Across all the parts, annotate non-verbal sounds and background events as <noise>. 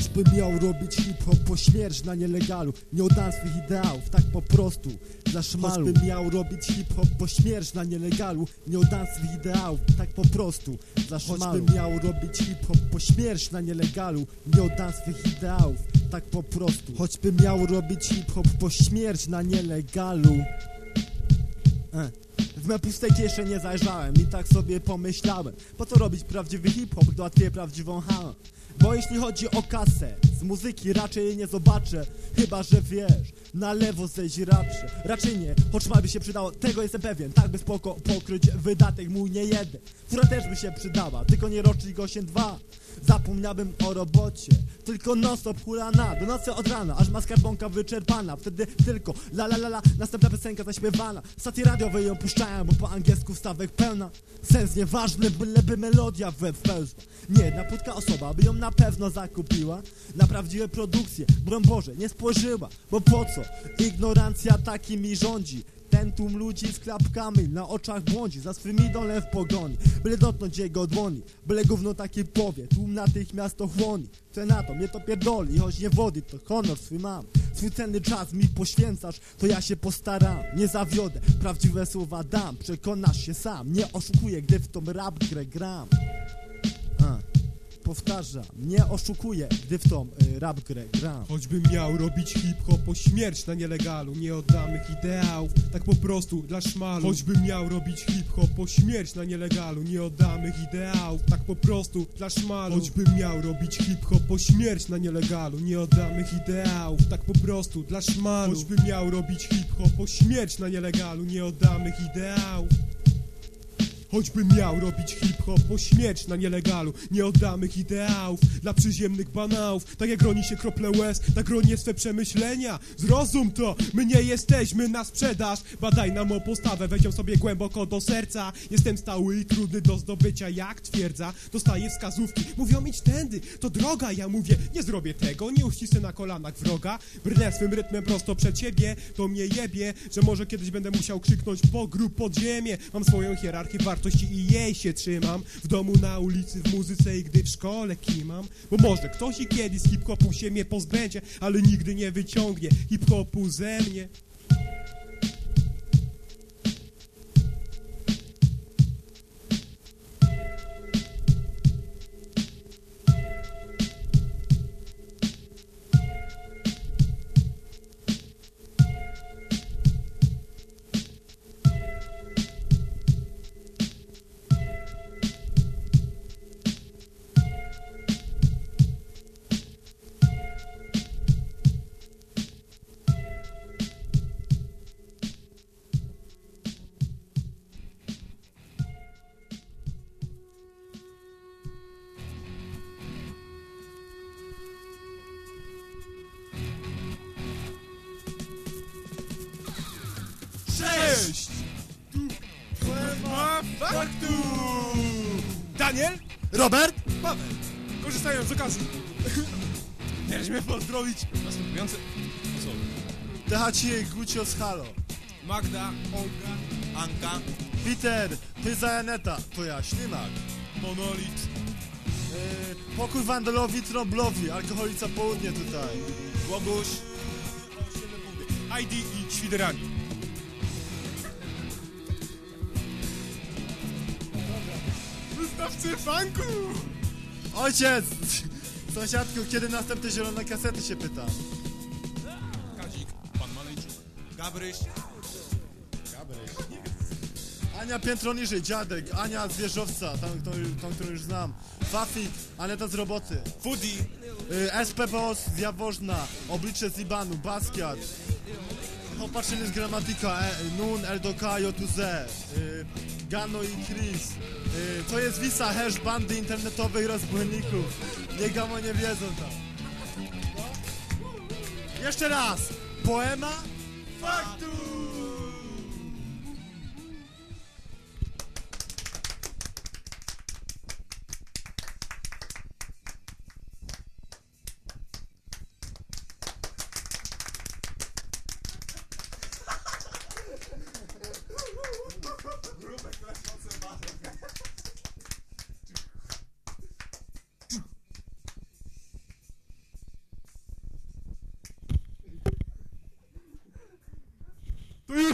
Choćbym miał robić hip-hop po śmierć na nielegalu Nie oddam swych ideałów, tak po prostu Dla szmalu. Choćbym miał robić hip-hop po śmierć na nielegalu Nie oddam swych ideałów, tak po prostu Dla szmalu. Choćbym miał robić hip-hop po śmierć na nielegalu Nie oddam swych ideałów, tak po prostu. Choćbym miał robić hip-hop po śmierć na nielegalu. E. W me puste kiesze nie zajrzałem i tak sobie pomyślałem Po co robić prawdziwy hip-hop, gdy łatwiej prawdziwą hamę bo jeśli chodzi o kasę, z muzyki raczej jej nie zobaczę Chyba, że wiesz, na lewo zejść raczej Raczej nie, choć ma by się przydało, tego jestem pewien Tak by spoko pokryć wydatek mój nie jeden. Która też by się przydała, tylko nie rocznik 8-2 Zapomniałbym o robocie Tylko non stop hulana Do nocy od rana, aż ma skarbonka wyczerpana. Wtedy tylko la la la la Następna piosenka zaśpiewana. Stacje radiowe ją puszczają, bo po angielsku wstawek pełna. Sens nieważny, byleby melodia we Nie jedna płytka osoba by ją na pewno zakupiła. Na prawdziwe produkcje, broń Boże, nie spojrzyła Bo po co? Ignorancja takimi rządzi ten tłum ludzi z klapkami na oczach błądzi Za swym idolem w pogoni Byle dotknąć jego dłoni Byle gówno takie powie Tłum natychmiast to chłoni. Co na to? Mnie to pierdoli Choć nie wody to honor swój mam. Swój cenny czas mi poświęcasz To ja się postaram Nie zawiodę. Prawdziwe słowa dam Przekonasz się sam Nie oszukuję Gdy w tą rap grę gram powtarzam, nie oszukuję, gdy w tą y, rap grę gram. Choćbym miał robić hip-hop po śmierć na nielegalu Nie oddam ich ideałów, tak po prostu dla szmalu. Choćbym miał robić hip-hop po śmierć na nielegalu Nie oddam ich ideałów, tak po prostu dla szmalu. Choćbym miał robić hip-hop po śmierć na nielegalu Nie oddam ich ideałów, tak po prostu dla szmalu. Choćbym miał robić hip-hop po śmierć na nielegalu Nie oddam ich ideałów Choćbym miał robić hip-hop po śmierć na nielegalu. Nie oddamy ideałów dla przyziemnych banałów. Tak jak roni się krople łez, tak ronię swe przemyślenia. Zrozum to, my nie jesteśmy na sprzedaż. Badaj nam o postawę, weź ją sobie głęboko do serca. Jestem stały i trudny do zdobycia jak twierdza. Dostaję wskazówki, mówią idź tędy, to droga Ja mówię, nie zrobię tego, nie uścisnę na kolanach wroga. Brnę swym rytmem prosto przed siebie, to mnie jebie Że może kiedyś będę musiał krzyknąć po grób pod ziemię. Mam swoją hierarchię wartości wartości i jej się trzymam. W domu, na ulicy, w muzyce i gdy w szkole kimam. Bo może ktoś i kiedyś hip-hopu się mnie pozbędzie Ale nigdy nie wyciągnie hip-hopu ze mnie Cześć! Tu Forma Faktu! Daniel? Robert? Paweł, korzystając z okazji. <laughs> Mnie pozdrowić? Następujące osoby. THC Gucios Halo. Magda, Olga, Anka, Peter, ty za Janeta, to ja, Ślimak. Monolit, Yy, pokój Wandelowi, Trąblowi, alkoholica południe tutaj. Boguś, ID i Świderani. Wystawcy funku! Ojciec! Sąsiadku, kiedy następne zielone kasety się pyta? Kazik, pan Malejczuk, Gabryś, Ania piętro niżej, dziadek, Ania z wieżowca, tą, tą, tą którą już znam. Fafik, Aneta z roboty. Foodie, Yy, SP Boss z Jaworzna, Oblicze z Ibanu, Basquiat. Opatrzenie z gramatika, e, Nun, Eldoka, Jotuze. Yy, Gano i Chris. Yy, to jest Wisa, hash bandy internetowych rozbójników. Nie gamo nie wiedzą tam. Jeszcze raz! Poema? Faktu!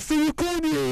So you, Claudia.